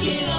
Get